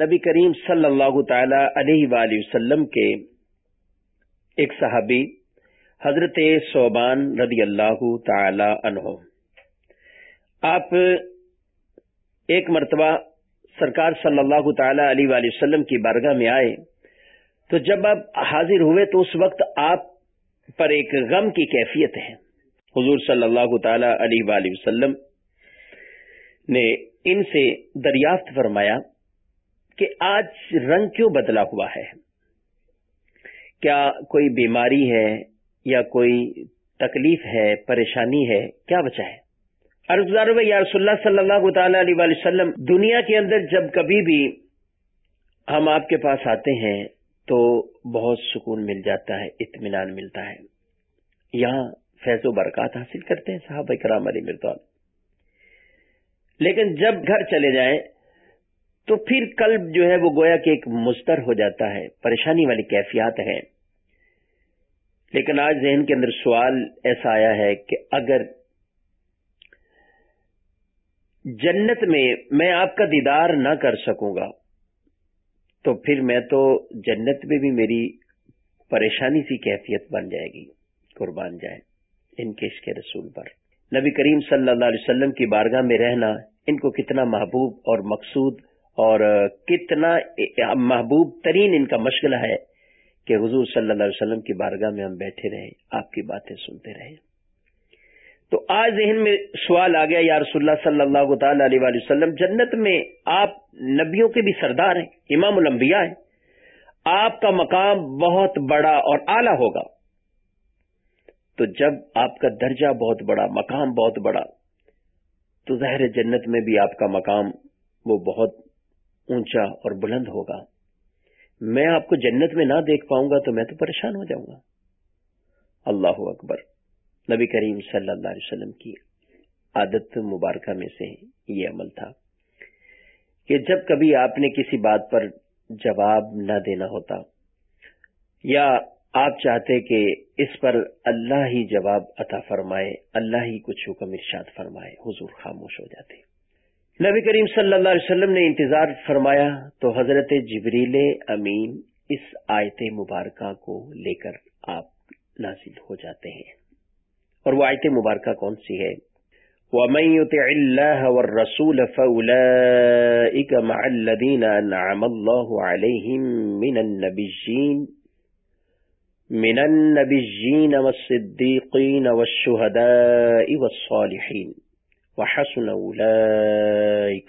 نبی کریم صلی اللہ تعالی علیہ وآلہ وسلم کے ایک صحابی حضرت صوبان رضی اللہ تعالی عنہ۔ آپ ایک مرتبہ سرکار صلی اللہ تعالی علیہ وآلہ وسلم کی بارگاہ میں آئے تو جب آپ حاضر ہوئے تو اس وقت آپ پر ایک غم کی کیفیت ہے۔ حضور صلی اللہ تعالی علیہ وآلہ وسلم نے ان سے دریافت فرمایا کہ آج رنگ کیوں بدلا ہوا ہے؟ کیا کوئی بیماری ہے یا کوئی تکلیف ہے، پریشانی ہے، کیا وجہ ہے؟ یا رسول اللہ صلی اللہ تعالی علیہ وسلم، دنیا کے اندر جب کبھی بھی ہم آپ کے پاس آتے ہیں تو بہت سکون مل جاتا ہے، اطمینان ملتا ہے۔ یہاں فیض و برکات حاصل کرتے ہیں صحابہ کرام علی مردوان لیکن جب گھر چلے جائیں تو پھر قلب جو ہے وہ گویا کہ ایک مستر ہو جاتا ہے، پریشانی والی کیفیات ہیں۔ لیکن آج ذہن کے اندر سوال ایسا آیا ہے کہ اگر جنت میں میں آپ کا دیدار نہ کر سکوں گا، تو پھر میں تو جنت میں بھی میری پریشانی سی کیفیت بن جائے گی، قربان جائے ان کے اس کے رسول پر۔ نبی کریم صلی اللہ علیہ وسلم کی بارگاہ میں رہنا ان کو کتنا محبوب اور مقصود اور کتنا محبوب ترین ان کا مشغلہ ہے کہ حضور صلی اللہ علیہ وسلم کی بارگاہ میں ہم بیٹھے رہے آپ کی باتیں سنتے رہے تو آج ذہن میں سوال آ گیا، یا رسول اللہ صلی اللہ تعالی علیہ وسلم، جنت میں آپ نبیوں کے بھی سردار ہیں، امام الانبیاء ہیں۔ آپ کا مقام بہت بڑا اور اعلی ہوگا۔ تو جب آپ کا درجہ بہت بڑا، مقام بہت بڑا، تو ظاہر جنت میں بھی آپ کا مقام وہ بہت اونچا اور بلند ہوگا۔ میں آپ کو جنت میں نہ دیکھ پاؤں گا تو میں تو پریشان ہو جاؤں گا۔ اللہ اکبر۔ نبی کریم صلی اللہ علیہ وسلم کی عادت مبارکہ میں سے یہ عمل تھا کہ جب کبھی آپ نے کسی بات پر جواب نہ دینا ہوتا یا آپ چاہتے کہ اس پر اللہ ہی جواب عطا فرمائے، اللہ ہی کچھ حکم ارشاد فرمائے، حضور خاموش ہو جاتے۔ نبی کریم صلی اللہ علیہ وسلم نے انتظار فرمایا تو حضرت جبریل امین اس آیت مبارکہ کو لے کر آپ نازل ہو جاتے ہیں۔ اور وہ آیت مبارکہ کون سی ہے؟ وَمَن يُطِعِ اللَّهَ وَالرَّسُولَ فَأُولَئِكَ مَعَ الَّذِينَ أَنْعَمَ اللَّهُ عَلَيْهِم مِّنَ النَّبِيِّينَ مِنَ النَّبِيِّينَ وَالصِّدِّيقِينَ وَالشُّهَدَاءِ وَالصَّالِحِينَ۔ وحسن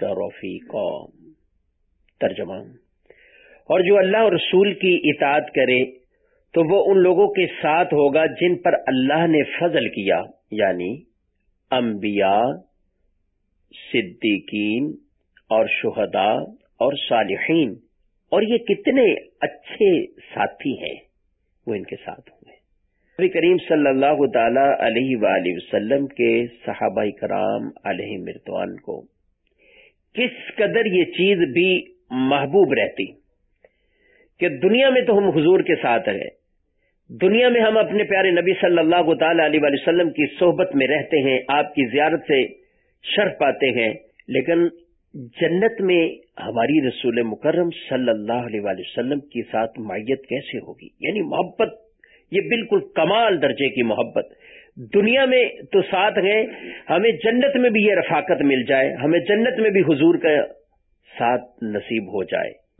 رفیقا۔ ترجمہ۔ اور جو اللہ اور رسول کی اطاعت کرے، تو وہ ان لوگوں کے ساتھ ہوگا جن پر اللہ نے فضل کیا یعنی انبیاء، صدیقین اور شہداء اور صالحین۔ اور یہ کتنے اچھے ساتھی ہیں وہ ان کے ساتھ۔ ہوں نبی کریم صلی اللہ تعالی علیہ وآلہ وسلم کے صحابہ کرام علیہ مرتوان کو کس قدر یہ چیز بھی محبوب رہتی کہ دنیا میں تو ہم حضور کے ساتھ ہیں، دنیا میں ہم اپنے پیارے نبی صلی اللہ تعالی علیہ وآلہ وسلم کی صحبت میں رہتے ہیں، آپ کی زیارت سے شرف پاتے ہیں، لیکن جنت میں ہماری رسول مکرم صلی اللہ علیہ وآلہ وسلم کے ساتھ معیت کیسے ہوگی؟ یعنی محبت یہ بالکل کمال درجے کی محبت۔ دنیا میں تو ساتھ گئے ہمیں جنت میں بھی یہ رفاقت مل جائے، ہمیں جنت میں بھی حضور کا ساتھ نصیب ہو جائے۔